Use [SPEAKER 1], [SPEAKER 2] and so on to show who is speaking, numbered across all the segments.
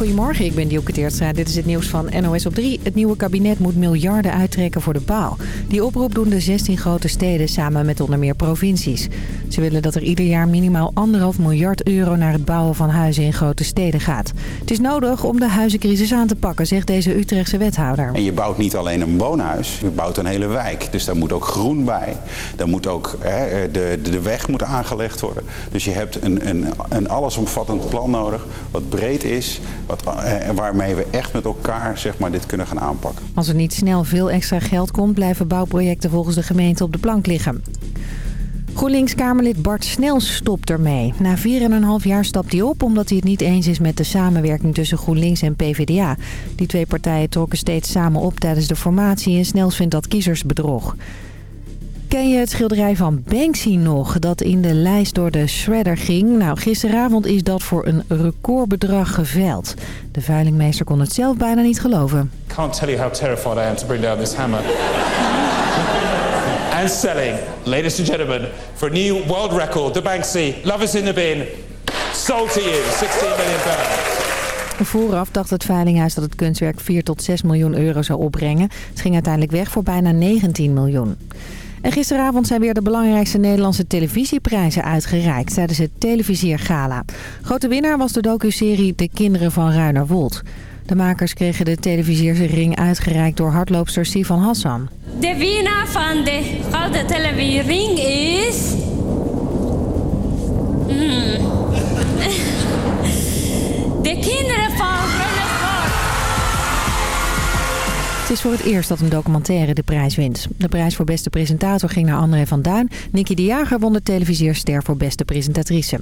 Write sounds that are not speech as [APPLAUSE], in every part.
[SPEAKER 1] Goedemorgen, ik ben Dielke Teertstra. Dit is het nieuws van NOS op 3. Het nieuwe kabinet moet miljarden uittrekken voor de bouw. Die oproep doen de 16 grote steden samen met onder meer provincies. Ze willen dat er ieder jaar minimaal anderhalf miljard euro naar het bouwen van huizen in grote steden gaat. Het is nodig om de huizencrisis aan te pakken, zegt deze Utrechtse wethouder.
[SPEAKER 2] En je bouwt niet alleen een woonhuis, je bouwt een hele wijk. Dus daar moet ook groen bij. Daar moet ook hè, de, de weg moet aangelegd worden. Dus je hebt een, een, een allesomvattend plan nodig wat breed is, eh, waarmee we echt met elkaar zeg maar, dit kunnen gaan aanpakken.
[SPEAKER 1] Als er niet snel veel extra geld komt, blijven bouwprojecten volgens de gemeente op de plank liggen. GroenLinks-Kamerlid Bart Snels stopt ermee. Na 4,5 jaar stapt hij op omdat hij het niet eens is met de samenwerking tussen GroenLinks en PvdA. Die twee partijen trokken steeds samen op tijdens de formatie en Snels vindt dat kiezersbedrog. Ken je het schilderij van Banksy nog, dat in de lijst door de shredder ging? Nou, gisteravond is dat voor een recordbedrag geveild. De veilingmeester kon het zelf bijna niet geloven.
[SPEAKER 3] Can't tell you how terrified I am to bring down this hammer. [LAUGHS] and selling, ladies and gentlemen, for a new world record, the Banksy, Love is in the Bin, sold to you, 16 million pounds.
[SPEAKER 1] Vooraf dacht het Veilinghuis dat het kunstwerk 4 tot 6 miljoen euro zou opbrengen. Het ging uiteindelijk weg voor bijna 19 miljoen. En gisteravond zijn weer de belangrijkste Nederlandse televisieprijzen uitgereikt tijdens het Televisiergala. Grote winnaar was de docuserie De Kinderen van Ruinerwold. De makers kregen de televisierring uitgereikt door hardloopster Sivan Hassan.
[SPEAKER 4] De winnaar van de Gouden Televisiering is... Hmm. [LAUGHS] De Kinderen van
[SPEAKER 1] Het is voor het eerst dat een documentaire de prijs wint. De prijs voor beste presentator ging naar André van Duin. Nicky de Jager won de televisierster voor beste presentatrice.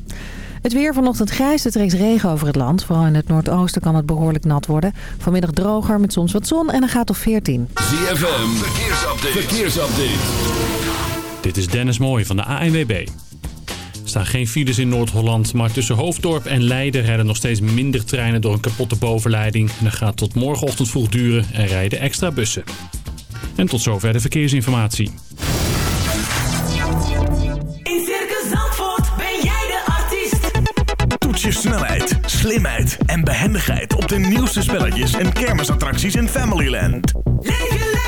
[SPEAKER 1] Het weer vanochtend grijs, er trekt regen over het land. Vooral in het noordoosten kan het behoorlijk nat worden. Vanmiddag droger met soms wat zon en een gaat op 14.
[SPEAKER 5] ZFM, verkeersupdate. verkeersupdate.
[SPEAKER 6] Dit is Dennis Mooij van de ANWB. Er staan geen files in Noord-Holland, maar tussen Hoofddorp en Leiden rijden nog steeds minder treinen door een kapotte bovenleiding. En dat gaat tot morgenochtend vroeg duren en rijden extra bussen. En tot zover de verkeersinformatie.
[SPEAKER 7] In Circus Zandvoort ben jij de artiest.
[SPEAKER 8] Toets je snelheid, slimheid en behendigheid op de nieuwste spelletjes en kermisattracties in Familyland.
[SPEAKER 7] Leef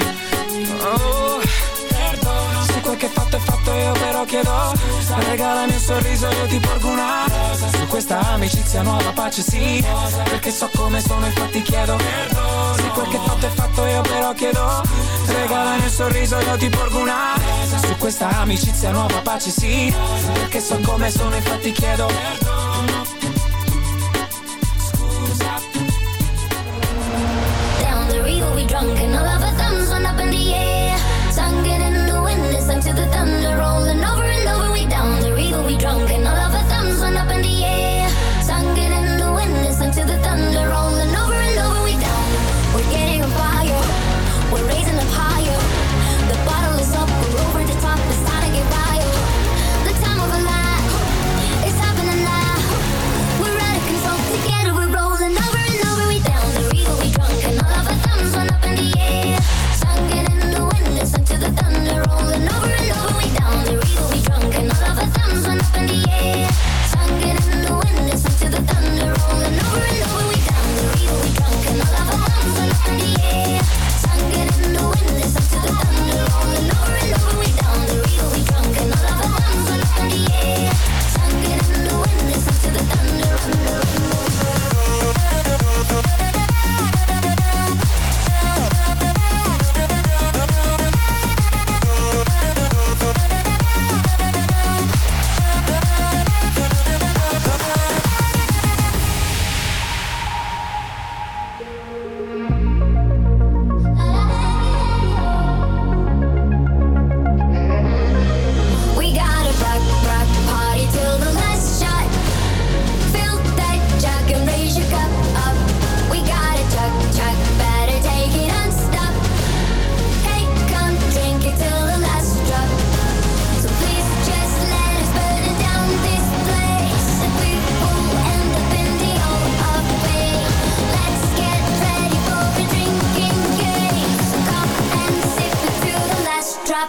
[SPEAKER 9] Chiedo Regalami un sorriso io ti porgo una Rosa. Su questa amicizia nuova pace sì. Perché so come sono infatti chiedo Perdono. Se quel che fatto è fatto io però chiedo. Regalami un sorriso io ti porgo una Rosa. Su questa amicizia nuova pace sì. Perché so come sono infatti chiedo Perdono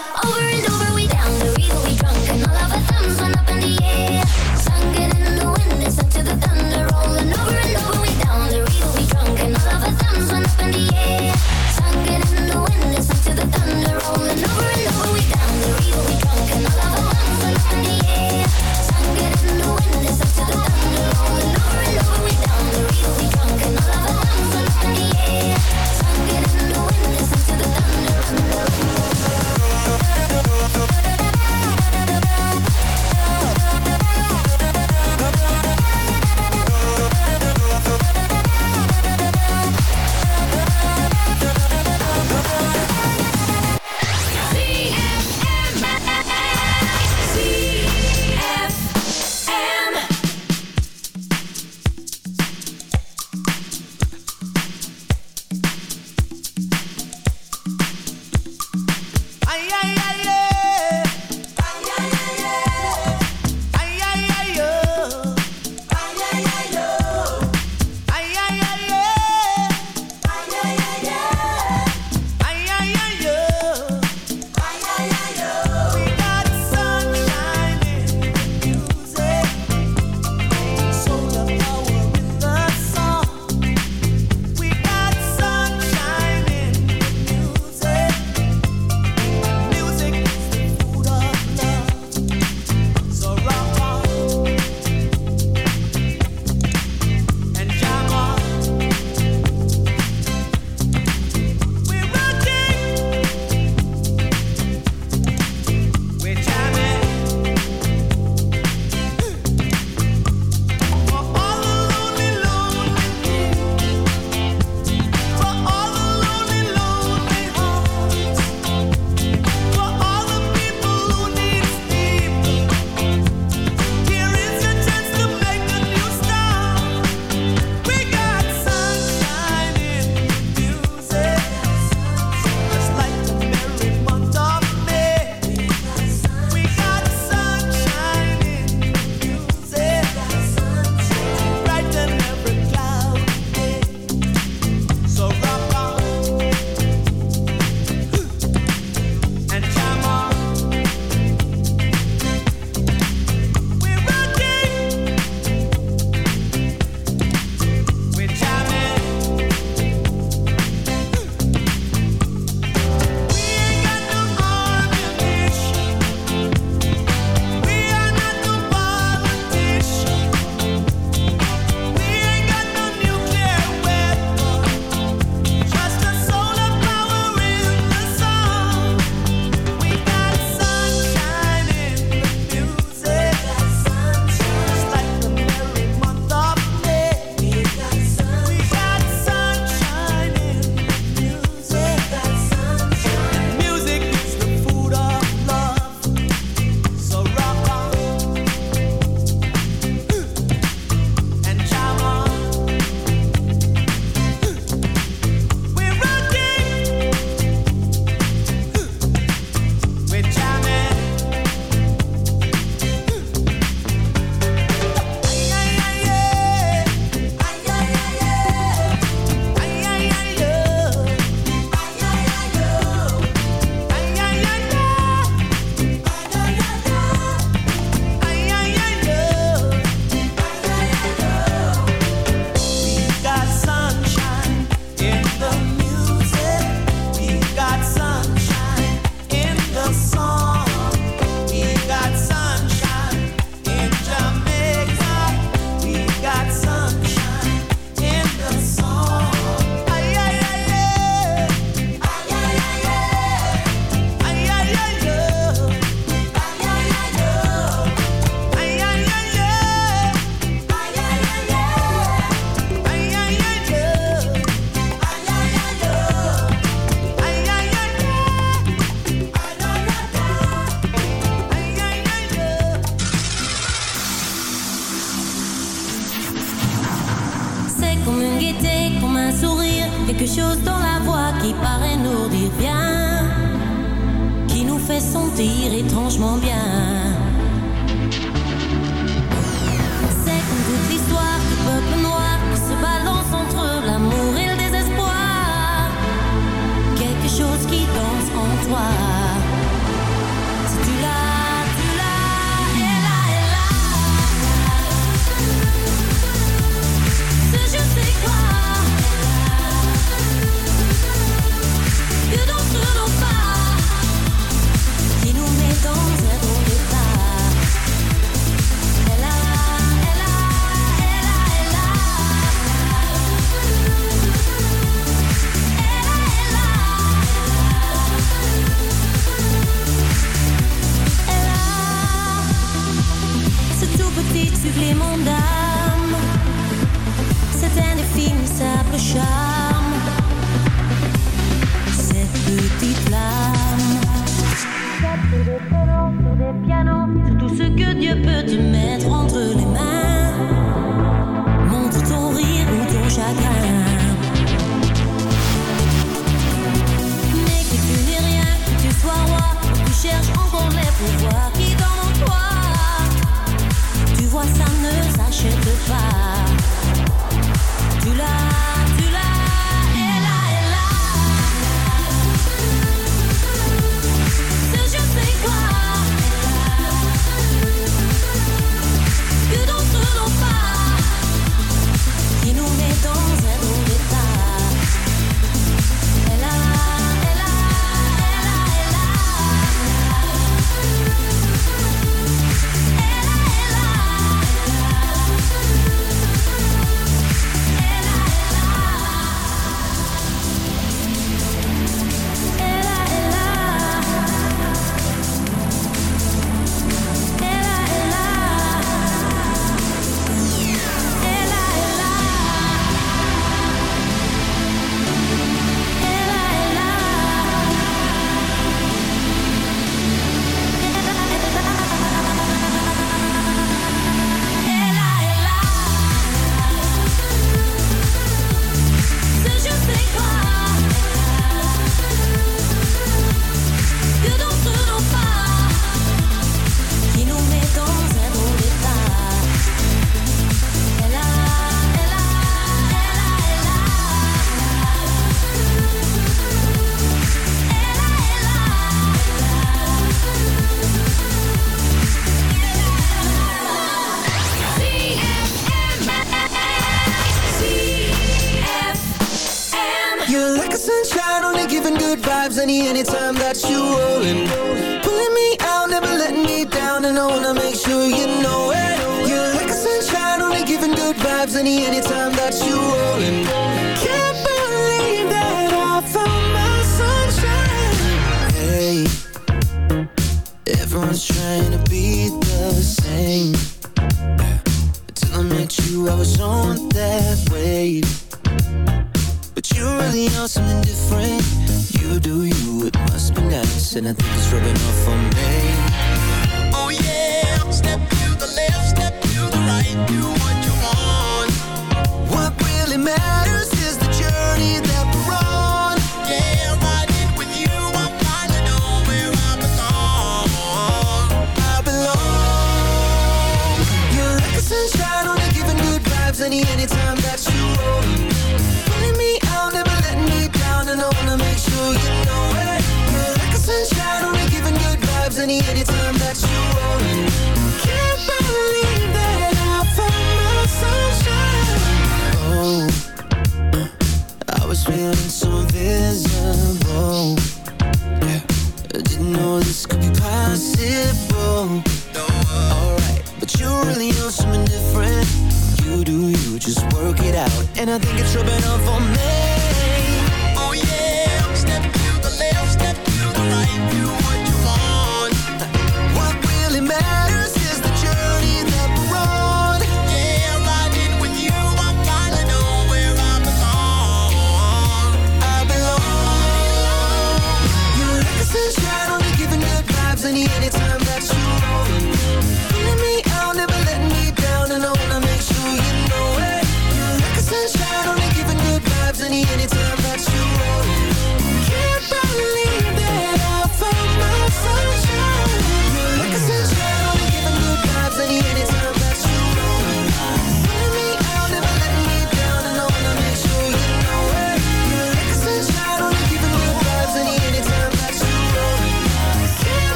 [SPEAKER 10] oh. petit supplément d'âme. C'est un définissable charme. Cette petite flamme. des pianos, tout ce que Dieu peut te mettre entre les mains. Montre ton rire ou ton chagrin. Mais que tu n'es rien, que tu sois roi, tu cherches encore les pouvoirs. n'achète pas. Tu l'as.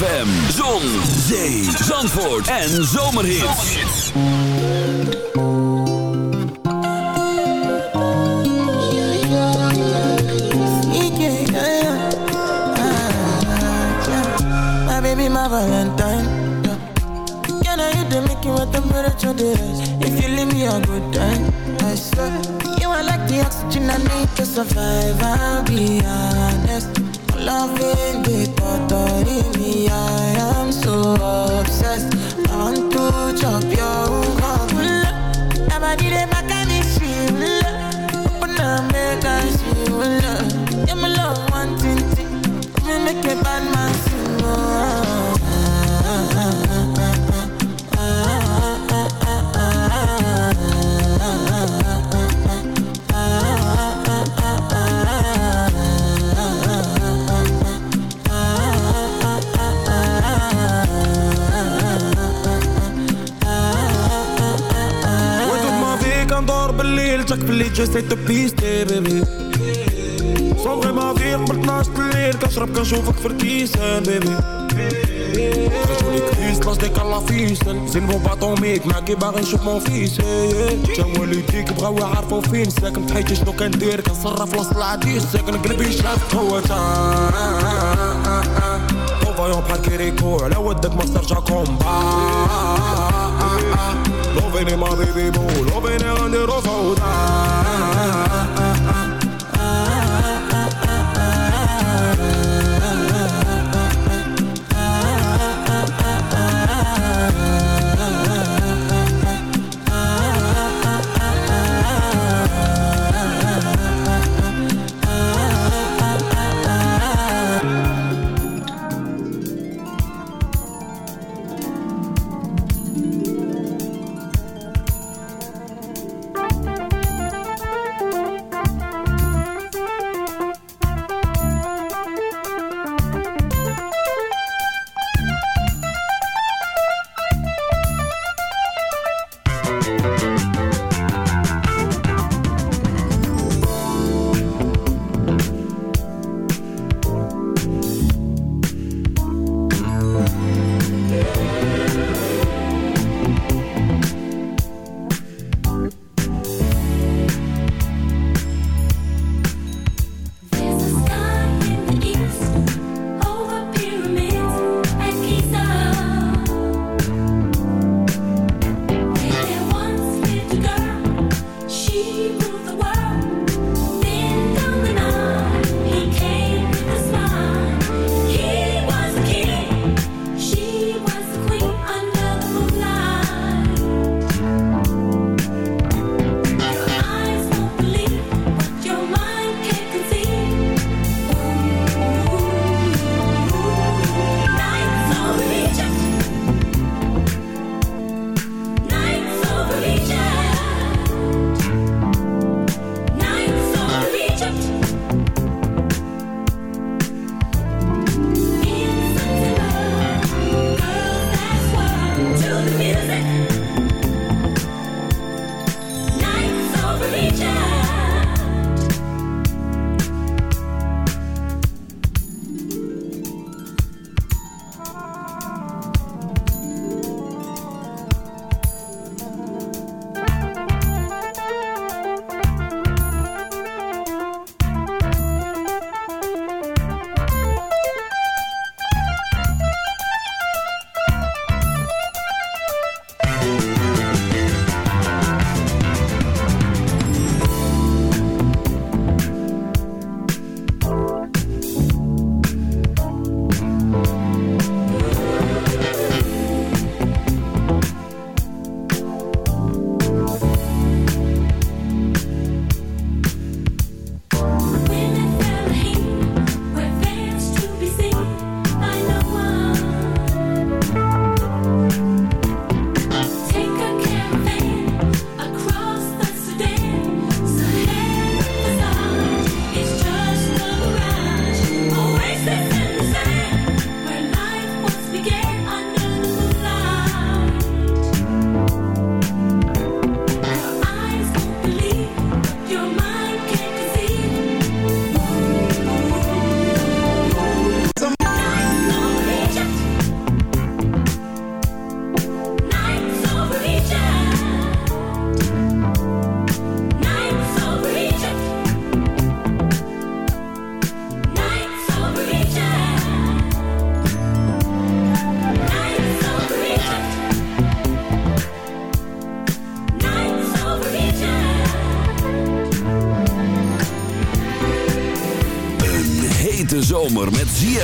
[SPEAKER 5] Zon, zee, zandvoort en
[SPEAKER 11] yeah. My baby, my Valentine. Yeah, now you the you what temperature. If you leave me a good time, I swear. You are like the oxygen I need to survive. I'll be honest. Loving the love.
[SPEAKER 12] باللي جاي تو بيستي بيبي صوغي ما فيك قبل 12 الليل كنشرب كنشوفك في الكيسان بيبي خرجوني كريس لاش ديك الله فيسن زين بو باطوميك معاكي باغي نشوف مون فيس جا والديك بغاو يعرفوا فين ساكن بحياتي شنو كندير كنصرف وسط العديس ساكن قلبي شاف هو فايون بحال كيريكو على ودك ما ترجع كومبا loving in my baby boo, loving in
[SPEAKER 5] on the rough out.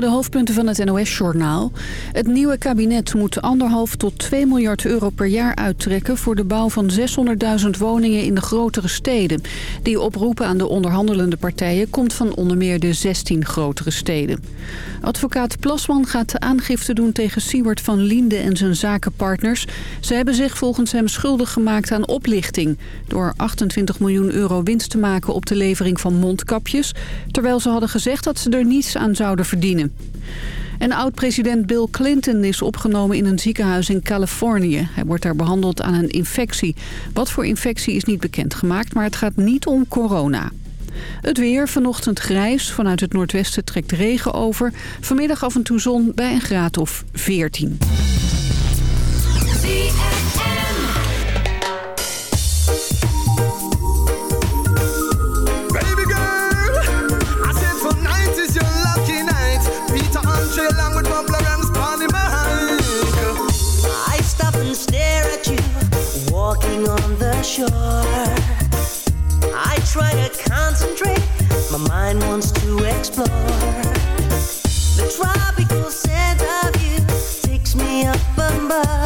[SPEAKER 5] De
[SPEAKER 13] hoofdpunten van het NOS-journaal. Het nieuwe kabinet moet anderhalf tot 2 miljard euro per jaar uittrekken... voor de bouw van 600.000 woningen in de grotere steden. Die oproepen aan de onderhandelende partijen... komt van onder meer de 16 grotere steden. Advocaat Plasman gaat de aangifte doen tegen Siewert van Liende en zijn zakenpartners. Ze hebben zich volgens hem schuldig gemaakt aan oplichting... door 28 miljoen euro winst te maken op de levering van mondkapjes... terwijl ze hadden gezegd dat ze er niets aan zouden verdienen. En oud-president Bill Clinton is opgenomen in een ziekenhuis in Californië. Hij wordt daar behandeld aan een infectie. Wat voor infectie is niet bekendgemaakt, maar het gaat niet om corona. Het weer, vanochtend grijs. Vanuit het noordwesten trekt regen over. Vanmiddag af en toe zon bij een graad of 14.
[SPEAKER 12] Baby girl, I said tonight is your lucky night. Peter Andre along with Bubba and Spotty Mike.
[SPEAKER 10] I stop and stare at you walking on the shore. Try to concentrate, my mind wants to explore. The tropical scent of you takes me up above.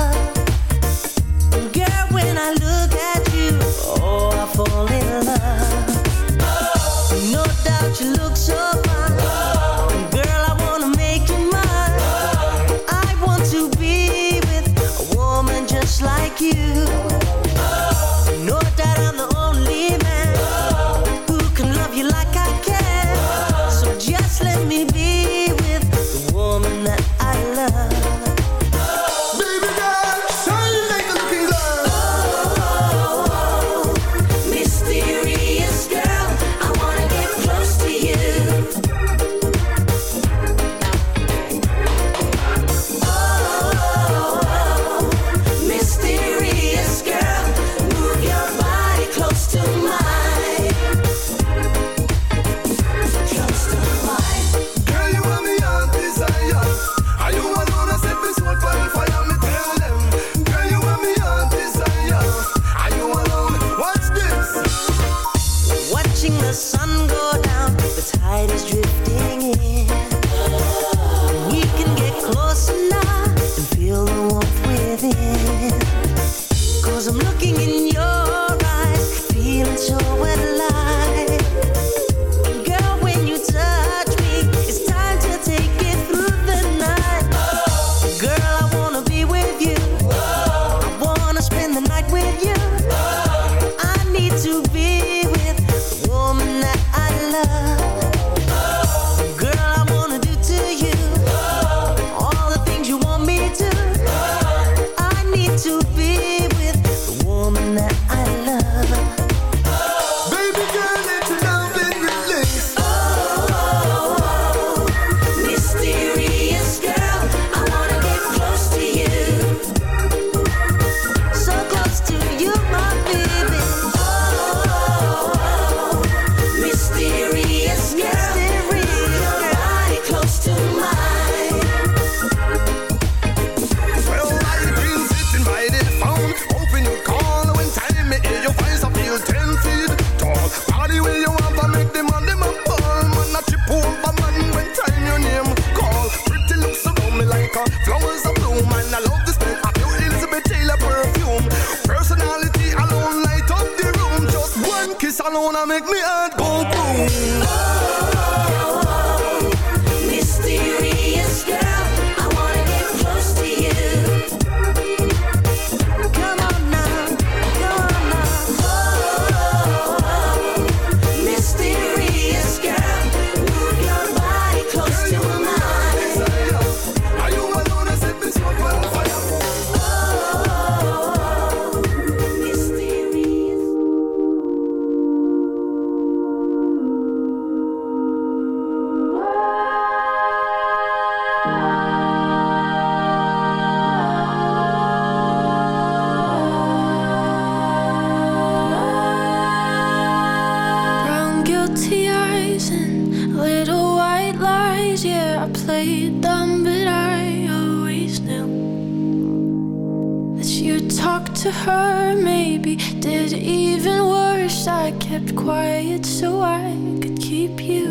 [SPEAKER 7] Talk to
[SPEAKER 14] her, maybe did even worse. I kept quiet so I could keep you.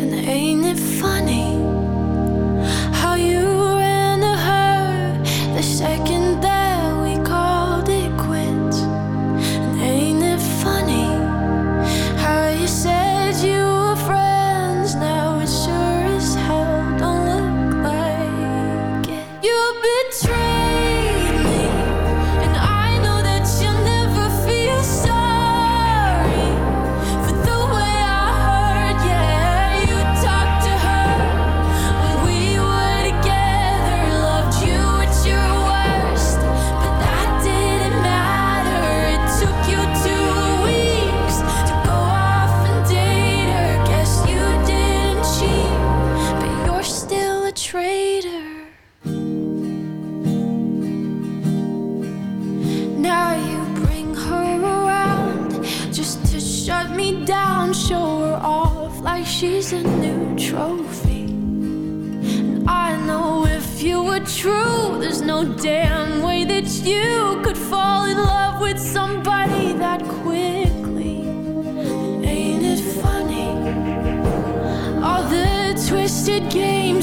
[SPEAKER 14] And ain't it funny how you ran to her the second that?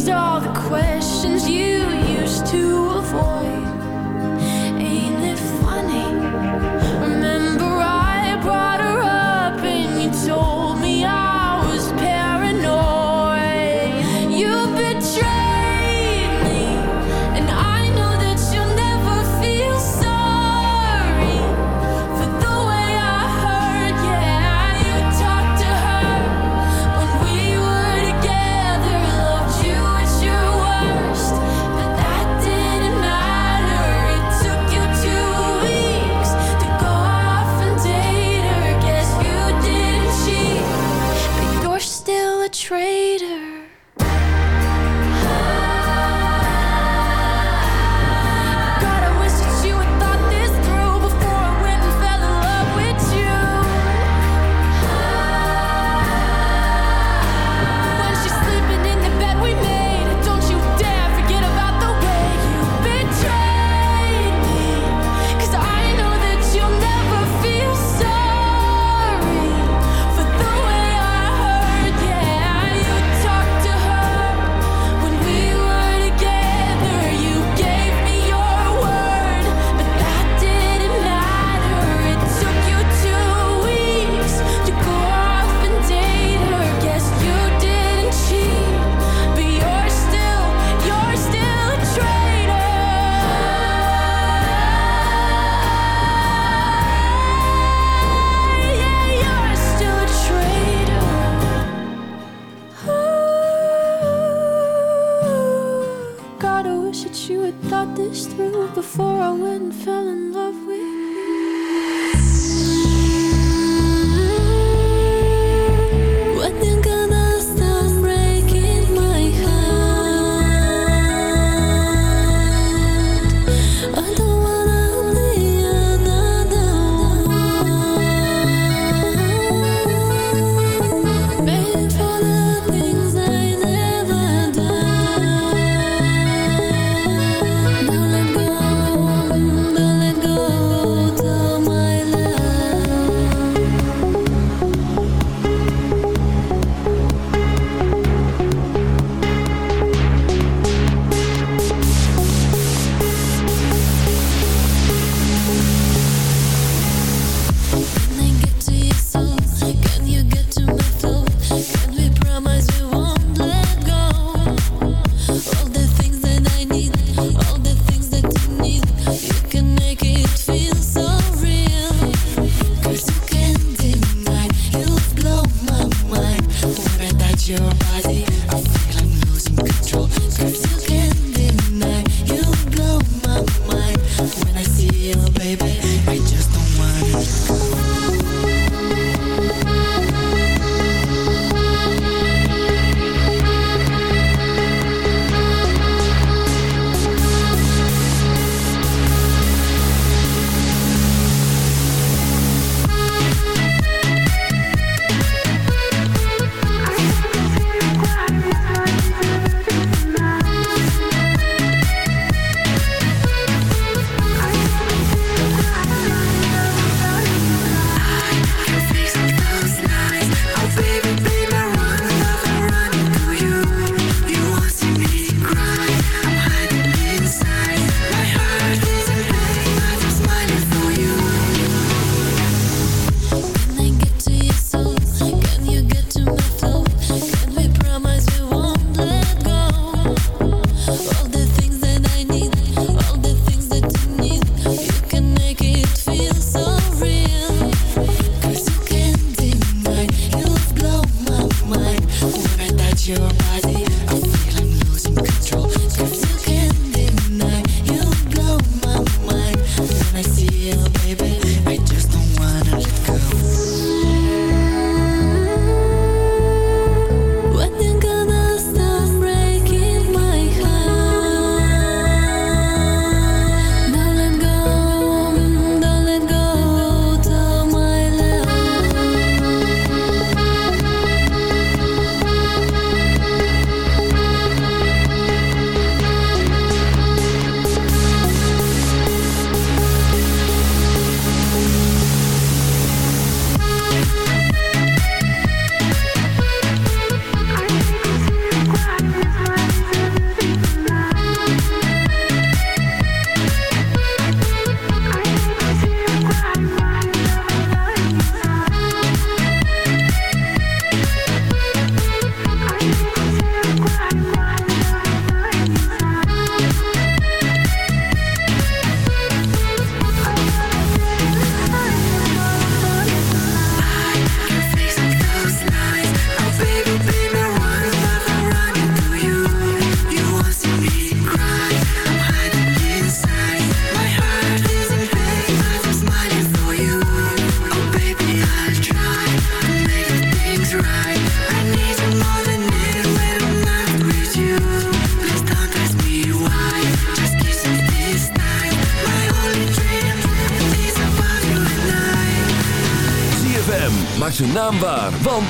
[SPEAKER 14] all the questions you used to avoid.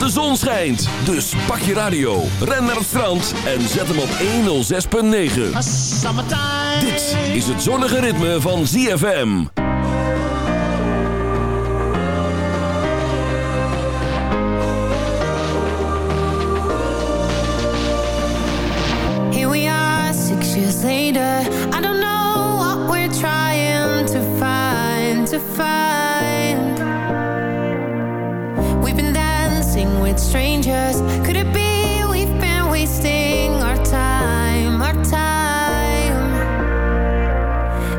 [SPEAKER 11] De zon schijnt, dus pak je radio, ren naar het strand en zet hem op 106.9. Dit is het zonnige ritme van ZFM.
[SPEAKER 15] Here we are, six years later. I don't know what we're trying to find, to find. strangers. Could it be we've been wasting our time, our time?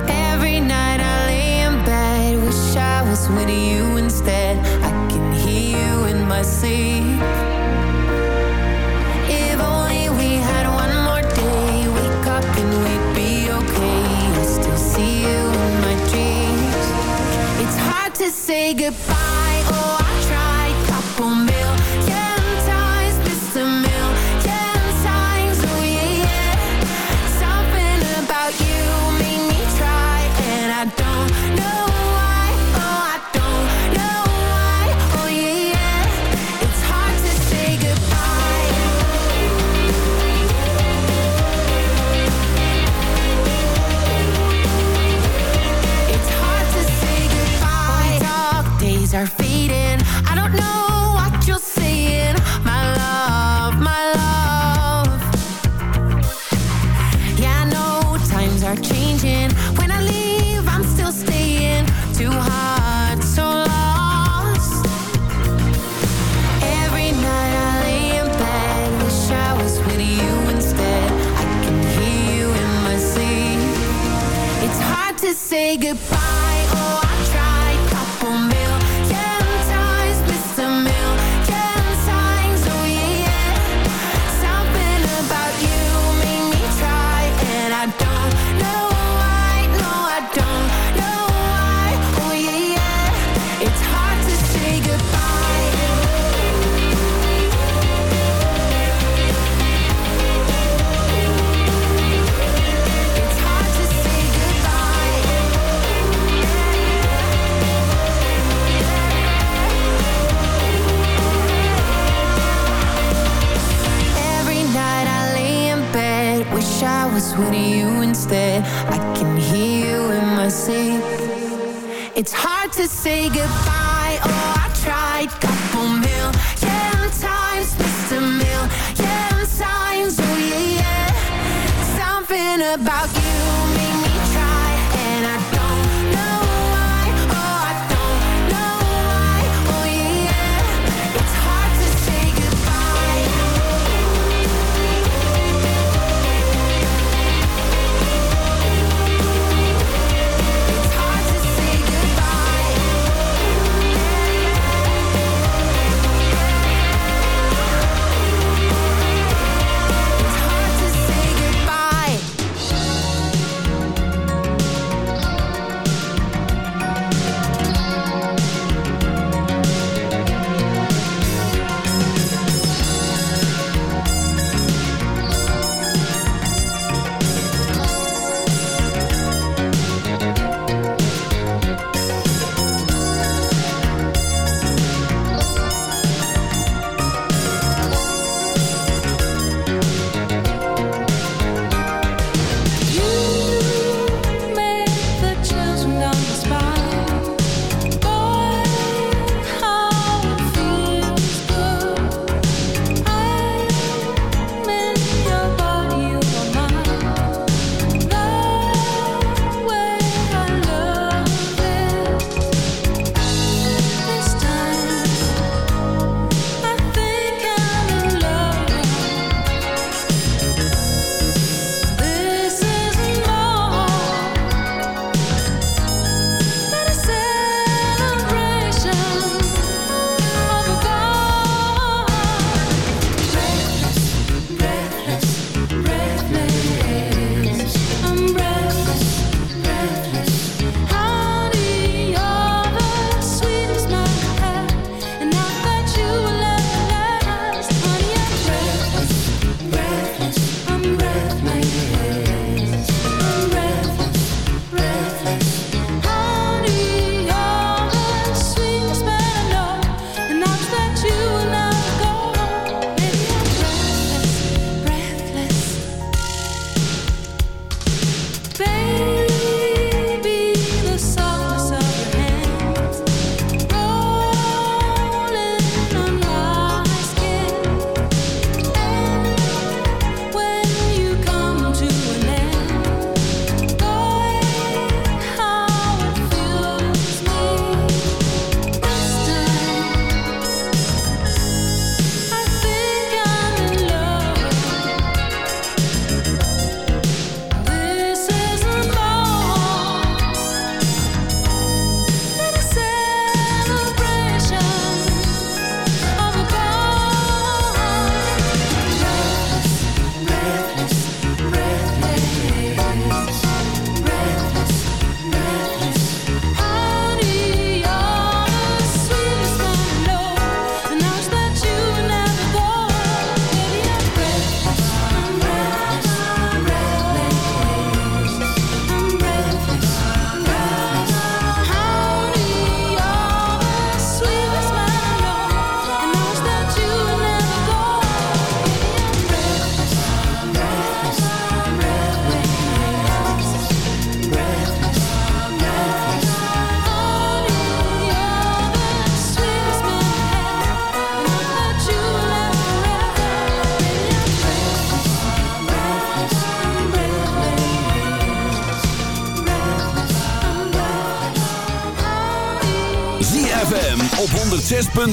[SPEAKER 15] Every night I lay in bed, wish I was with you instead. I can hear you in my sleep. If only we had one more day, wake up and we'd be okay. Still see you in my dreams. It's hard to say goodbye.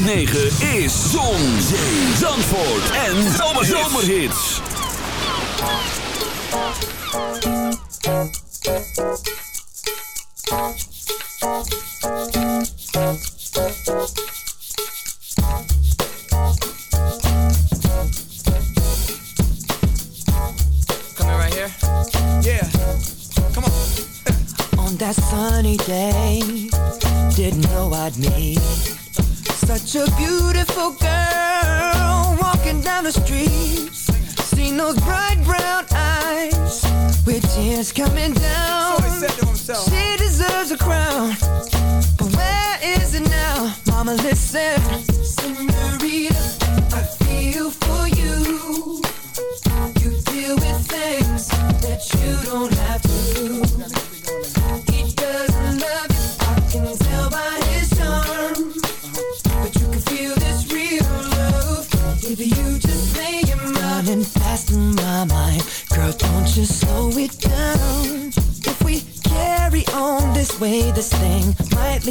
[SPEAKER 11] 9 is Zon, Zee,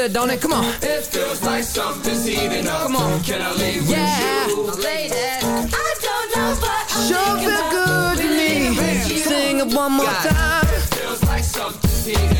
[SPEAKER 10] good, don't it? Come on.
[SPEAKER 16] It feels like something's heating up.
[SPEAKER 10] Come on.
[SPEAKER 16] Can I leave
[SPEAKER 10] yeah.
[SPEAKER 16] with you?
[SPEAKER 10] Lady,
[SPEAKER 16] I don't know I'm
[SPEAKER 10] Sure good to me. Sing it one more
[SPEAKER 16] God.
[SPEAKER 10] time.
[SPEAKER 16] It feels like something's heating